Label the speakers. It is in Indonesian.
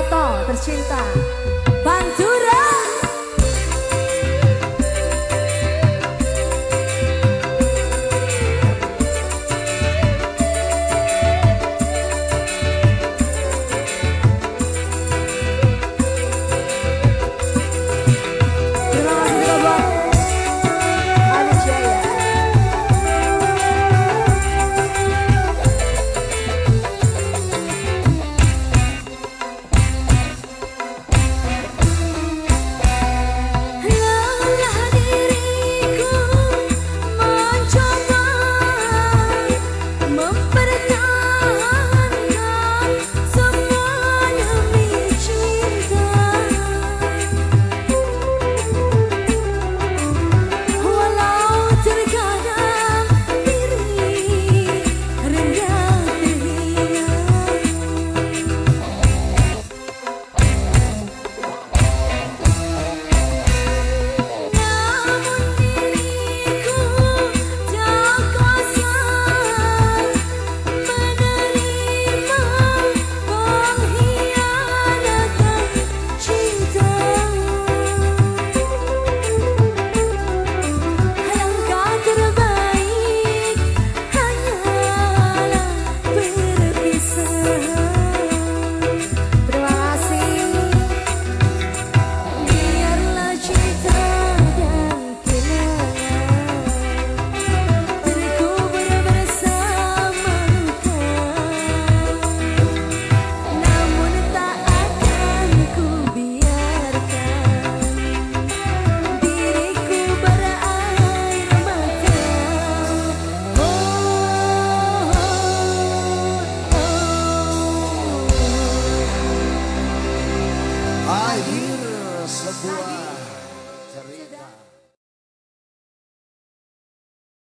Speaker 1: Toto tercinta.